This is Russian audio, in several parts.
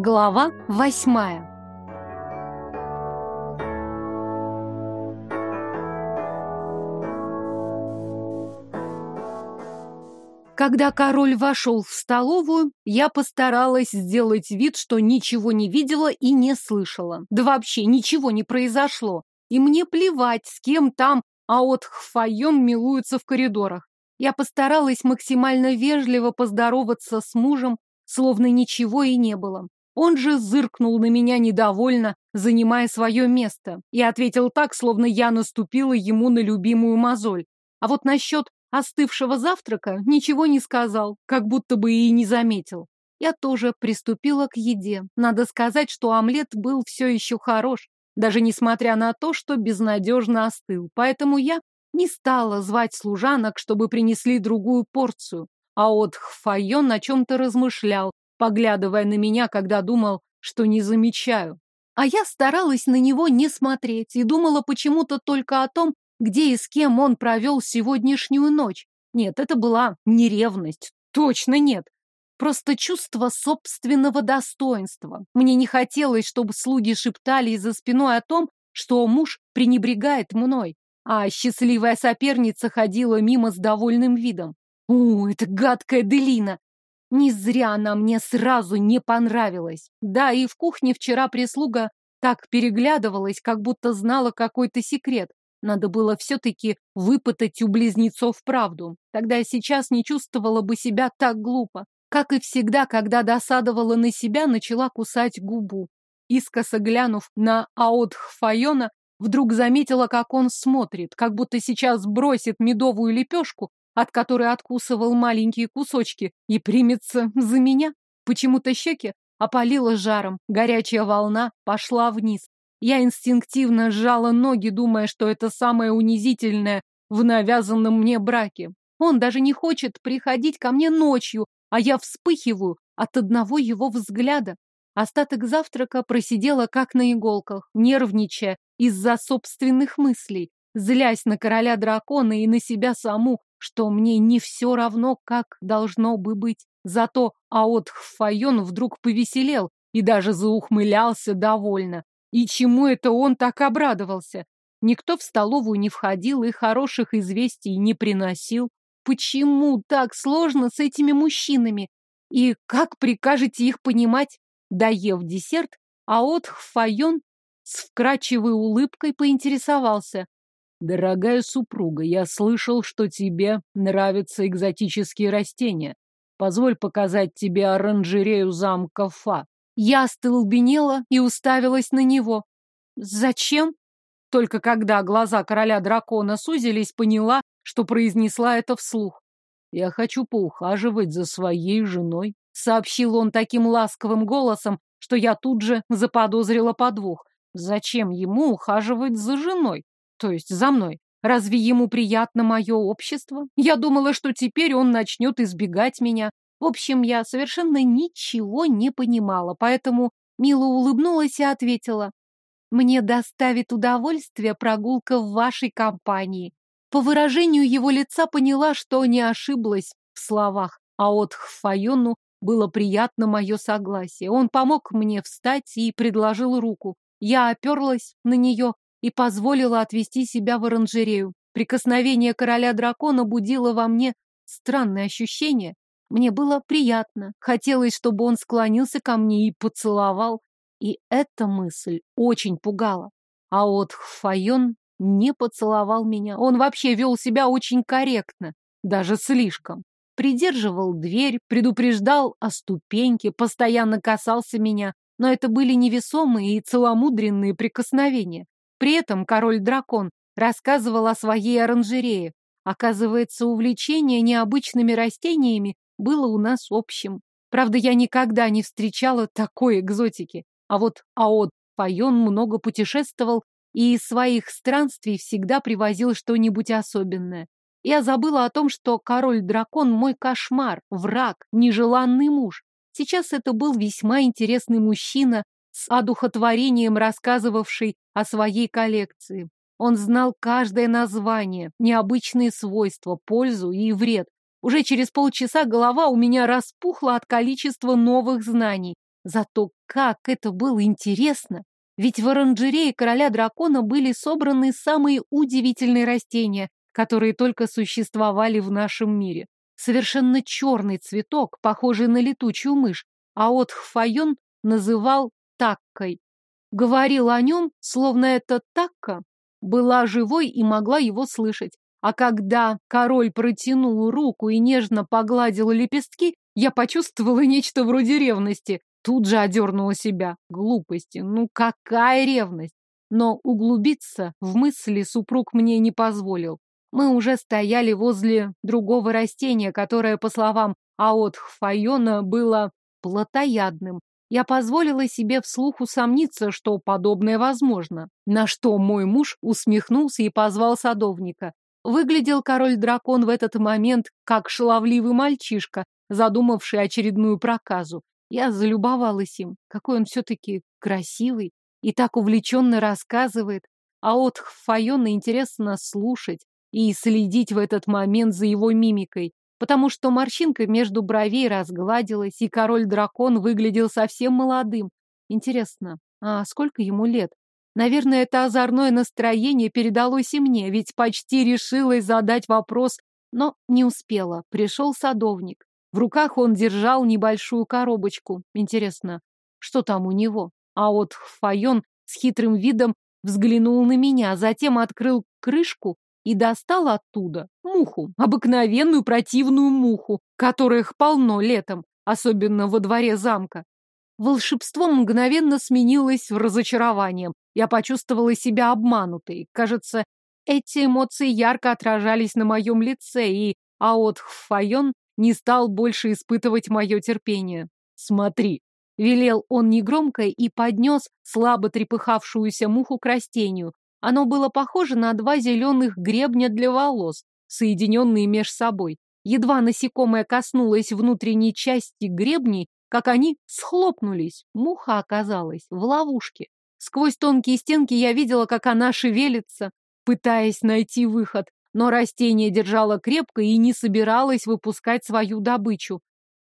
Глава восьмая Когда король вошел в столовую, я постаралась сделать вид, что ничего не видела и не слышала. Да вообще ничего не произошло. И мне плевать, с кем там а от Хфайон милуются в коридорах. Я постаралась максимально вежливо поздороваться с мужем, словно ничего и не было. Он же зыркнул на меня недовольно, занимая свое место, и ответил так, словно я наступила ему на любимую мозоль. А вот насчет остывшего завтрака ничего не сказал, как будто бы и не заметил. Я тоже приступила к еде. Надо сказать, что омлет был все еще хорош, даже несмотря на то, что безнадежно остыл. Поэтому я не стала звать служанок, чтобы принесли другую порцию. А от Хфайон на чем-то размышлял, поглядывая на меня, когда думал, что не замечаю. А я старалась на него не смотреть и думала почему-то только о том, где и с кем он провел сегодняшнюю ночь. Нет, это была не ревность. Точно нет. Просто чувство собственного достоинства. Мне не хотелось, чтобы слуги шептали за спиной о том, что муж пренебрегает мной, а счастливая соперница ходила мимо с довольным видом. У, это гадкая Делина! Не зря она мне сразу не понравилась. Да, и в кухне вчера прислуга так переглядывалась, как будто знала какой-то секрет. Надо было все-таки выпытать у близнецов правду. Тогда я сейчас не чувствовала бы себя так глупо. Как и всегда, когда досадовала на себя, начала кусать губу. Искоса глянув на Аотх Файона, вдруг заметила, как он смотрит, как будто сейчас бросит медовую лепешку, от которой откусывал маленькие кусочки, и примется за меня. Почему-то щеки опалило жаром, горячая волна пошла вниз. Я инстинктивно сжала ноги, думая, что это самое унизительное в навязанном мне браке. Он даже не хочет приходить ко мне ночью, а я вспыхиваю от одного его взгляда. Остаток завтрака просидела как на иголках, нервничая из-за собственных мыслей, злясь на короля дракона и на себя саму, что мне не все равно, как должно бы быть. Зато Аот Хфайон вдруг повеселел и даже заухмылялся довольно. И чему это он так обрадовался? Никто в столовую не входил и хороших известий не приносил. Почему так сложно с этими мужчинами? И как прикажете их понимать? Доев десерт, Аот Хфайон с вкрадчивой улыбкой поинтересовался. «Дорогая супруга, я слышал, что тебе нравятся экзотические растения. Позволь показать тебе оранжерею замка Фа». Я столбенела и уставилась на него. «Зачем?» Только когда глаза короля дракона сузились, поняла, что произнесла это вслух. «Я хочу поухаживать за своей женой», — сообщил он таким ласковым голосом, что я тут же заподозрила подвох. Зачем ему ухаживать за женой? То есть за мной. Разве ему приятно мое общество? Я думала, что теперь он начнет избегать меня. В общем, я совершенно ничего не понимала, поэтому мило улыбнулась и ответила. Мне доставит удовольствие прогулка в вашей компании. По выражению его лица поняла, что не ошиблась в словах, а от Хфайону было приятно мое согласие. Он помог мне встать и предложил руку. Я оперлась на нее, и позволила отвести себя в оранжерею. Прикосновение короля дракона будило во мне странное ощущение. Мне было приятно. Хотелось, чтобы он склонился ко мне и поцеловал. И эта мысль очень пугала. А от Хфайон не поцеловал меня. Он вообще вел себя очень корректно, даже слишком. Придерживал дверь, предупреждал о ступеньке, постоянно касался меня, но это были невесомые и целомудренные прикосновения. При этом король-дракон рассказывал о своей оранжерее. Оказывается, увлечение необычными растениями было у нас общим. Правда, я никогда не встречала такой экзотики. А вот Аод Пайон много путешествовал и из своих странствий всегда привозил что-нибудь особенное. Я забыла о том, что король-дракон мой кошмар, враг, нежеланный муж. Сейчас это был весьма интересный мужчина с одухотворением рассказывавший о своей коллекции. Он знал каждое название, необычные свойства, пользу и вред. Уже через полчаса голова у меня распухла от количества новых знаний. Зато как это было интересно! Ведь в оранжерее короля дракона были собраны самые удивительные растения, которые только существовали в нашем мире. Совершенно черный цветок, похожий на летучую мышь, а от Хфайон называл таккой. Говорил о нем, словно эта такка была живой и могла его слышать. А когда король протянул руку и нежно погладил лепестки, я почувствовала нечто вроде ревности. Тут же одернула себя. Глупости. Ну какая ревность? Но углубиться в мысли супруг мне не позволил. Мы уже стояли возле другого растения, которое, по словам Аотх Файона, было плотоядным. Я позволила себе вслух усомниться, что подобное возможно. На что мой муж усмехнулся и позвал садовника. Выглядел король-дракон в этот момент как шаловливый мальчишка, задумавший очередную проказу. Я залюбовалась им. Какой он все-таки красивый и так увлеченно рассказывает. А от Файона интересно слушать и следить в этот момент за его мимикой, потому что морщинка между бровей разгладилась, и король-дракон выглядел совсем молодым. Интересно, а сколько ему лет? Наверное, это озорное настроение передалось и мне, ведь почти решилась задать вопрос, но не успела. Пришел садовник. В руках он держал небольшую коробочку. Интересно, что там у него? А вот Файон с хитрым видом взглянул на меня, затем открыл крышку и достал оттуда муху, обыкновенную противную муху, которых полно летом, особенно во дворе замка. Волшебство мгновенно сменилось разочарованием. Я почувствовала себя обманутой. Кажется, эти эмоции ярко отражались на моем лице, и Аот Хфайон не стал больше испытывать мое терпение. «Смотри!» — велел он негромко и поднес слабо трепыхавшуюся муху к растению. Оно было похоже на два зеленых гребня для волос, соединенные меж собой. Едва насекомое коснулось внутренней части гребней, как они схлопнулись. Муха оказалась в ловушке. Сквозь тонкие стенки я видела, как она шевелится, пытаясь найти выход но растение держало крепко и не собиралось выпускать свою добычу.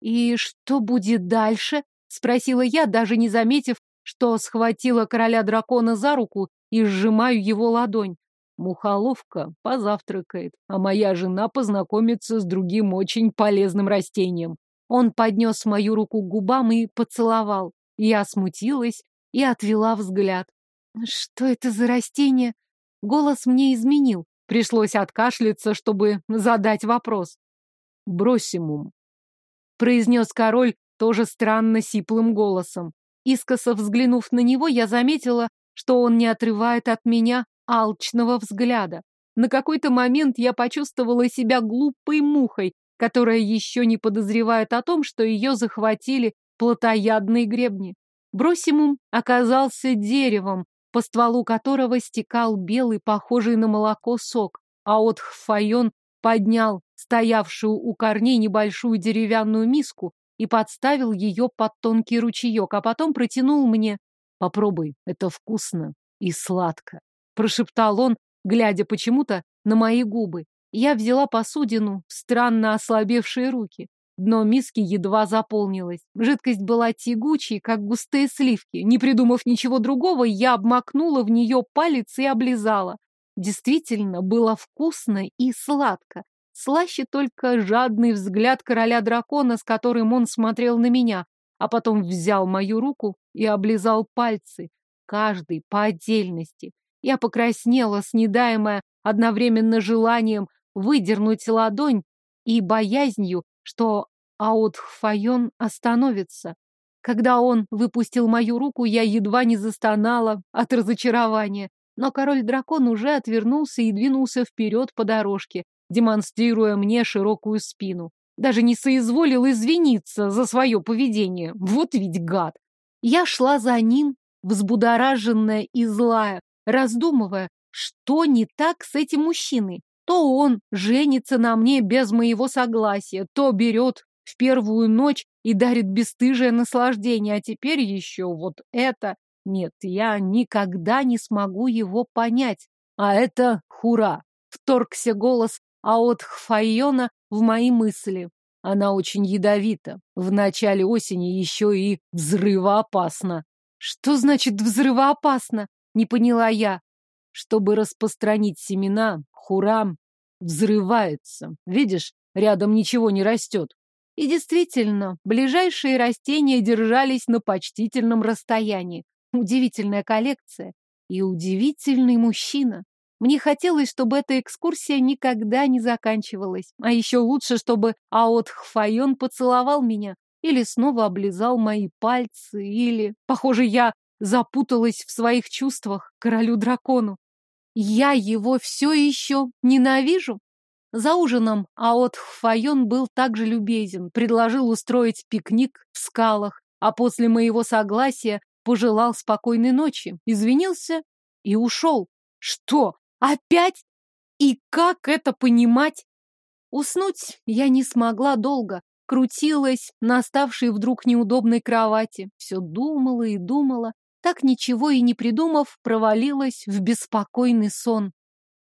«И что будет дальше?» — спросила я, даже не заметив, что схватила короля дракона за руку и сжимаю его ладонь. Мухоловка позавтракает, а моя жена познакомится с другим очень полезным растением. Он поднес мою руку к губам и поцеловал. Я смутилась и отвела взгляд. Что это за растение? Голос мне изменил. Пришлось откашляться, чтобы задать вопрос. «Бросимум», — произнес король тоже странно сиплым голосом. Искоса взглянув на него, я заметила, что он не отрывает от меня алчного взгляда. На какой-то момент я почувствовала себя глупой мухой, которая еще не подозревает о том, что ее захватили плотоядные гребни. Бросимум оказался деревом, по стволу которого стекал белый, похожий на молоко, сок, а от Хфайон поднял стоявшую у корней небольшую деревянную миску и подставил ее под тонкий ручеек, а потом протянул мне. «Попробуй, это вкусно и сладко», — прошептал он, глядя почему-то на мои губы. Я взяла посудину в странно ослабевшие руки. Дно миски едва заполнилось. Жидкость была тягучей, как густые сливки. Не придумав ничего другого, я обмакнула в нее палец и облизала. Действительно, было вкусно и сладко. Слаще только жадный взгляд короля дракона, с которым он смотрел на меня, а потом взял мою руку и облизал пальцы, каждый по отдельности. Я покраснела, снедаемая одновременно желанием выдернуть ладонь и боязнью, что Аутхфайон остановится. Когда он выпустил мою руку, я едва не застонала от разочарования. Но король-дракон уже отвернулся и двинулся вперед по дорожке, демонстрируя мне широкую спину. Даже не соизволил извиниться за свое поведение. Вот ведь гад! Я шла за ним, взбудораженная и злая, раздумывая, что не так с этим мужчиной. То он женится на мне без моего согласия, то берет в первую ночь и дарит бесстыжее наслаждение, а теперь еще вот это. Нет, я никогда не смогу его понять. А это хура. Вторгся голос Аот Хфайона в мои мысли. Она очень ядовита. В начале осени еще и взрывоопасна. Что значит взрывоопасно? Не поняла я. Чтобы распространить семена, хурам взрывается. Видишь, рядом ничего не растет. И действительно, ближайшие растения держались на почтительном расстоянии. Удивительная коллекция и удивительный мужчина. Мне хотелось, чтобы эта экскурсия никогда не заканчивалась. А еще лучше, чтобы Аот Хфайон поцеловал меня или снова облизал мои пальцы, или... Похоже, я запуталась в своих чувствах королю-дракону. Я его все еще ненавижу. За ужином Аот Хфайон был также любезен, предложил устроить пикник в скалах, а после моего согласия пожелал спокойной ночи, извинился и ушел. Что? Опять? И как это понимать? Уснуть я не смогла долго. Крутилась на ставшей вдруг неудобной кровати. Все думала и думала. Так ничего и не придумав, провалилась в беспокойный сон.